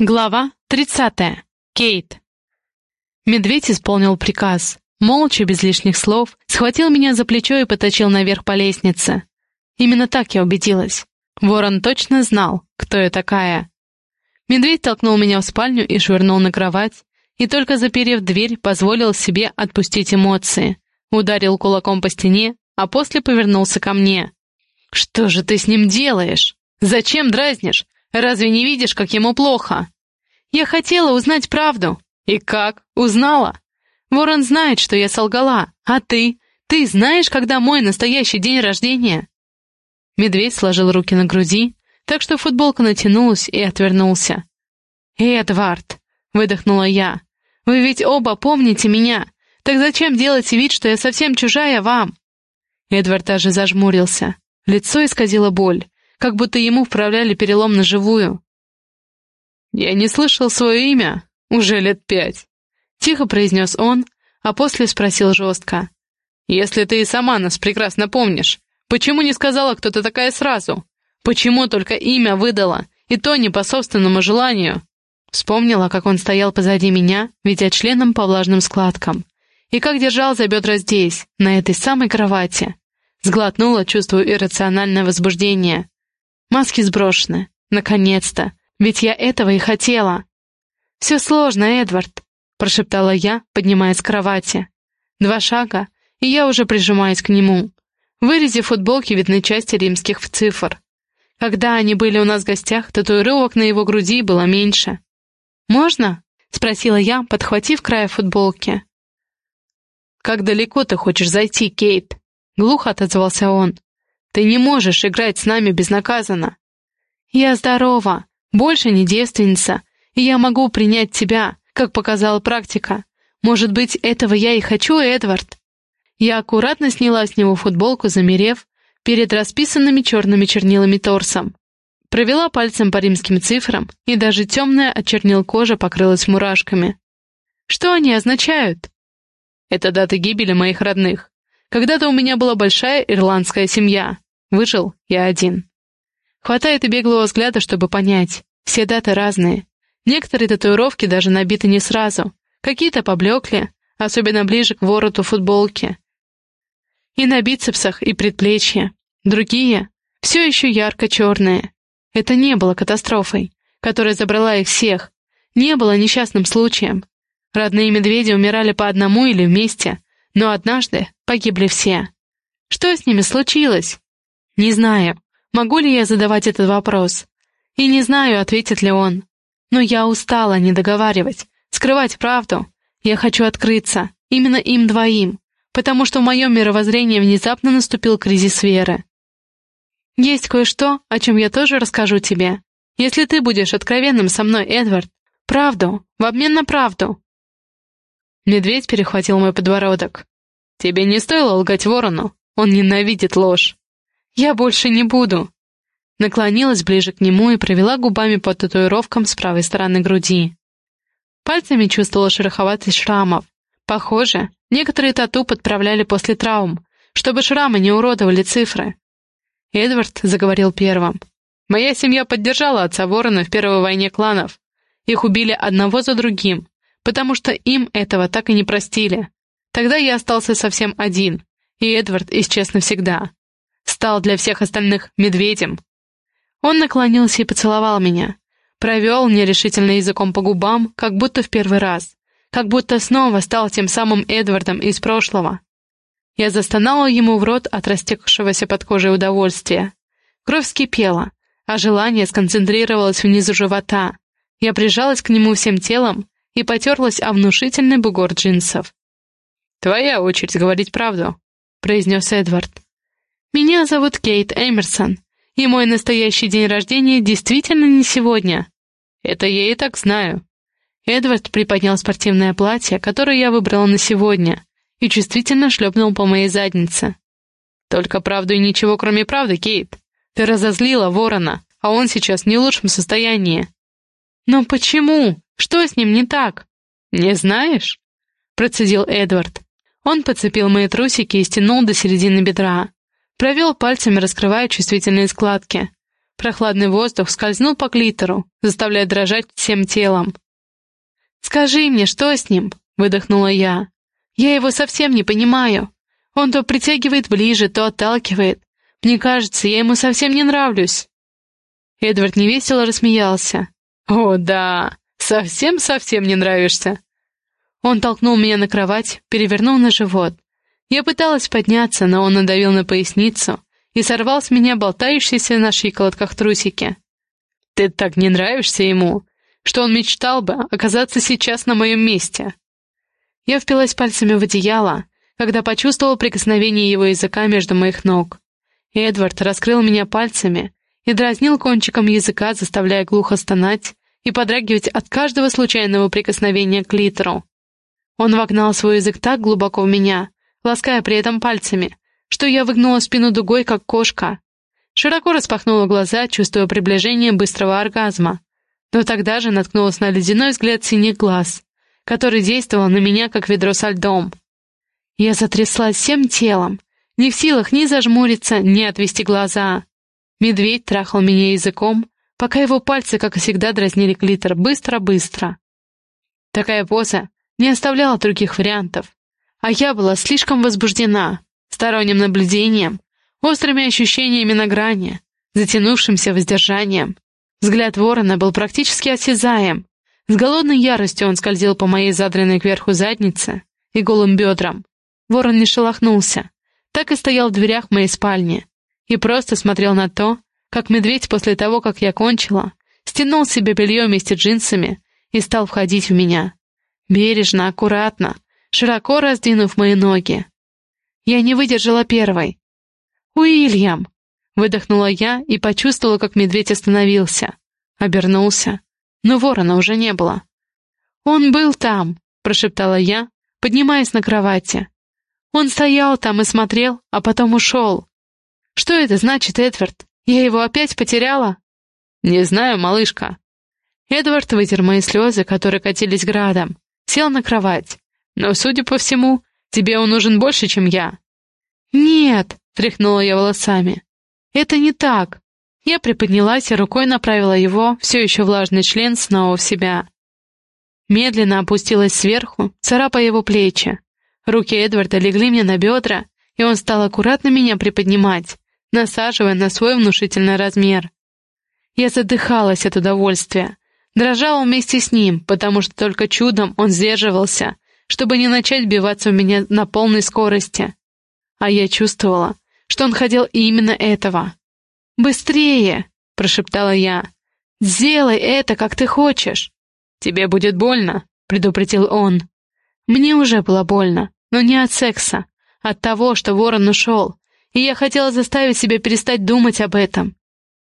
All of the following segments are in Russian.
Глава 30. Кейт. Медведь исполнил приказ. Молча, без лишних слов, схватил меня за плечо и потащил наверх по лестнице. Именно так я убедилась. Ворон точно знал, кто я такая. Медведь толкнул меня в спальню и швырнул на кровать, и только заперев дверь, позволил себе отпустить эмоции. Ударил кулаком по стене, а после повернулся ко мне. «Что же ты с ним делаешь? Зачем дразнишь? Разве не видишь, как ему плохо? Я хотела узнать правду. И как? Узнала? Ворон знает, что я солгала. А ты? Ты знаешь, когда мой настоящий день рождения?» Медведь сложил руки на груди, так что футболка натянулась и отвернулся. «Эдвард!» — выдохнула я. «Вы ведь оба помните меня. Так зачем делать вид, что я совсем чужая вам?» Эдвард даже зажмурился. Лицо исказило боль как будто ему вправляли перелом на живую. «Я не слышал свое имя уже лет пять», — тихо произнес он, а после спросил жестко. «Если ты и сама нас прекрасно помнишь, почему не сказала, кто ты такая сразу? Почему только имя выдала, и то не по собственному желанию?» Вспомнила, как он стоял позади меня, ведя членом по влажным складкам, и как держал за бедра здесь, на этой самой кровати. Сглотнула, чувствуя иррациональное возбуждение. Маски сброшены. Наконец-то. Ведь я этого и хотела. «Все сложно, Эдвард», — прошептала я, поднимаясь с кровати. Два шага, и я уже прижимаюсь к нему. В вырезе футболки видны части римских цифр. Когда они были у нас в гостях, татуировок на его груди было меньше. «Можно?» — спросила я, подхватив края футболки. «Как далеко ты хочешь зайти, Кейт?» — глухо отозвался он. Ты не можешь играть с нами безнаказанно. Я здорова, больше не девственница, и я могу принять тебя, как показала практика. Может быть, этого я и хочу, Эдвард?» Я аккуратно сняла с него футболку, замерев, перед расписанными черными чернилами торсом. Провела пальцем по римским цифрам, и даже темная от чернил кожа покрылась мурашками. «Что они означают?» «Это даты гибели моих родных. Когда-то у меня была большая ирландская семья. Выжил я один. Хватает и беглого взгляда, чтобы понять. Все даты разные. Некоторые татуировки даже набиты не сразу. Какие-то поблекли, особенно ближе к вороту футболки. И на бицепсах, и предплечье. Другие — все еще ярко-черные. Это не было катастрофой, которая забрала их всех. Не было несчастным случаем. Родные медведи умирали по одному или вместе, но однажды погибли все. Что с ними случилось? Не знаю, могу ли я задавать этот вопрос. И не знаю, ответит ли он. Но я устала не договаривать, скрывать правду. Я хочу открыться, именно им двоим, потому что в моем мировоззрении внезапно наступил кризис веры. Есть кое-что, о чем я тоже расскажу тебе. Если ты будешь откровенным со мной, Эдвард, правду, в обмен на правду. Медведь перехватил мой подбородок. Тебе не стоило лгать ворону, он ненавидит ложь. «Я больше не буду!» Наклонилась ближе к нему и провела губами по татуировкам с правой стороны груди. Пальцами чувствовала шероховатость шрамов. Похоже, некоторые тату подправляли после травм, чтобы шрамы не уродовали цифры. Эдвард заговорил первым. «Моя семья поддержала отца Ворона в Первой войне кланов. Их убили одного за другим, потому что им этого так и не простили. Тогда я остался совсем один, и Эдвард исчез навсегда стал для всех остальных медведем. Он наклонился и поцеловал меня. Провел нерешительно языком по губам, как будто в первый раз. Как будто снова стал тем самым Эдвардом из прошлого. Я застонала ему в рот от растекшегося под кожей удовольствия. Кровь вскипела, а желание сконцентрировалось внизу живота. Я прижалась к нему всем телом и потерлась о внушительный бугор джинсов. «Твоя очередь говорить правду», — произнес Эдвард. «Меня зовут Кейт Эмерсон, и мой настоящий день рождения действительно не сегодня. Это я и так знаю». Эдвард приподнял спортивное платье, которое я выбрала на сегодня, и чувствительно шлепнул по моей заднице. «Только правду и ничего, кроме правды, Кейт. Ты разозлила ворона, а он сейчас не в лучшем состоянии». «Но почему? Что с ним не так?» «Не знаешь?» — процедил Эдвард. Он подцепил мои трусики и стянул до середины бедра. Провел пальцами, раскрывая чувствительные складки. Прохладный воздух скользнул по клитору, заставляя дрожать всем телом. «Скажи мне, что с ним?» — выдохнула я. «Я его совсем не понимаю. Он то притягивает ближе, то отталкивает. Мне кажется, я ему совсем не нравлюсь». Эдвард невесело рассмеялся. «О, да, совсем-совсем не нравишься». Он толкнул меня на кровать, перевернул на живот. Я пыталась подняться, но он надавил на поясницу и сорвал с меня болтающиеся на щиколотках трусики. «Ты так не нравишься ему, что он мечтал бы оказаться сейчас на моем месте». Я впилась пальцами в одеяло, когда почувствовала прикосновение его языка между моих ног. Эдвард раскрыл меня пальцами и дразнил кончиком языка, заставляя глухо стонать и подрагивать от каждого случайного прикосновения к литеру. Он вогнал свой язык так глубоко в меня, лаская при этом пальцами, что я выгнула спину дугой, как кошка. Широко распахнула глаза, чувствуя приближение быстрого оргазма, но тогда же наткнулась на ледяной взгляд синих глаз, который действовал на меня, как ведро со льдом. Я затряслась всем телом, не в силах ни зажмуриться, ни отвести глаза. Медведь трахал меня языком, пока его пальцы, как и всегда, дразнили клитор быстро-быстро. Такая поза не оставляла других вариантов, а я была слишком возбуждена сторонним наблюдением, острыми ощущениями на грани, затянувшимся воздержанием. Взгляд ворона был практически осязаем. С голодной яростью он скользил по моей задранной кверху заднице и голым бедрам. Ворон не шелохнулся, так и стоял в дверях моей спальни и просто смотрел на то, как медведь после того, как я кончила, стянул себе белье вместе с джинсами и стал входить в меня. Бережно, аккуратно, широко раздвинув мои ноги. Я не выдержала первой. «Уильям!» — выдохнула я и почувствовала, как медведь остановился. Обернулся, но ворона уже не было. «Он был там!» — прошептала я, поднимаясь на кровати. Он стоял там и смотрел, а потом ушел. Что это значит, Эдвард? Я его опять потеряла? Не знаю, малышка. Эдвард вытер мои слезы, которые катились градом, сел на кровать. Но, судя по всему, тебе он нужен больше, чем я. Нет, тряхнула я волосами. Это не так. Я приподнялась и рукой направила его, все еще влажный член, снова в себя. Медленно опустилась сверху, царапая его плечи. Руки Эдварда легли мне на бедра, и он стал аккуратно меня приподнимать, насаживая на свой внушительный размер. Я задыхалась от удовольствия, дрожала вместе с ним, потому что только чудом он сдерживался, чтобы не начать биваться у меня на полной скорости. А я чувствовала, что он хотел именно этого. «Быстрее!» — прошептала я. «Сделай это, как ты хочешь!» «Тебе будет больно», — предупредил он. Мне уже было больно, но не от секса, от того, что ворон ушел, и я хотела заставить себя перестать думать об этом.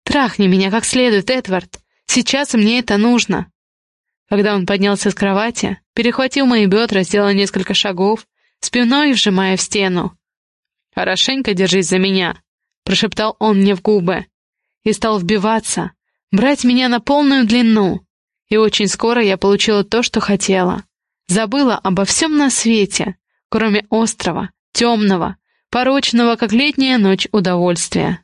«Трахни меня как следует, Эдвард, сейчас мне это нужно». Когда он поднялся с кровати, перехватил мои бедра, сделал несколько шагов, спиной вжимая в стену. «Хорошенько держись за меня», — прошептал он мне в губы, и стал вбиваться, брать меня на полную длину, и очень скоро я получила то, что хотела. Забыла обо всем на свете, кроме острого, темного, порочного, как летняя ночь удовольствия.